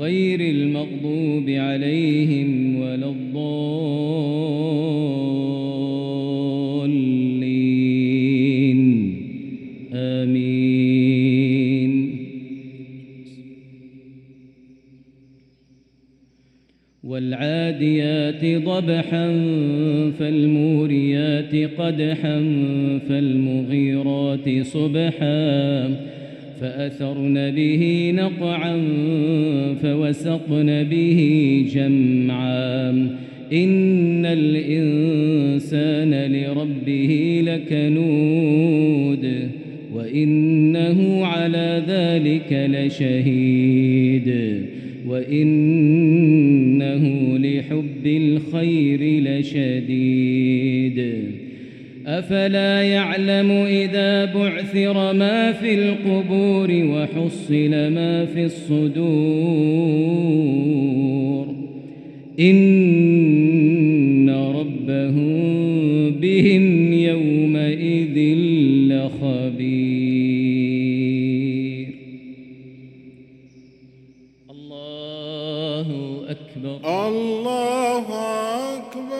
غير المغضوب عليهم ولا الضالين. آمين. والعاديات ضبحا فالموريات قدحا فالمغيرات صبحا. فأثرن به نقعا فوسطن به جمعا. إن الإنسان لربه لكنود وإنه على ذلك لشهيد. وإنه لحب الخير لشديد. أفلا يعلم إذا بعثر ما في القبور وحصل ما في الصدور؟ إن ربهم بهم يومئذ لخبير. الله أكبر. الله أكبر.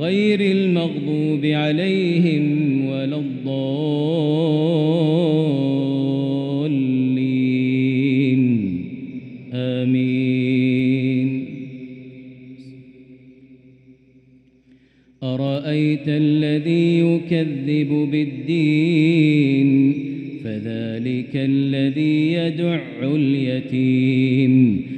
غير المغضوب عليهم ولا الضالين. آمين. أرأيت الذي يكذب بالدين؟ فذلك الذي يدع اليتيم.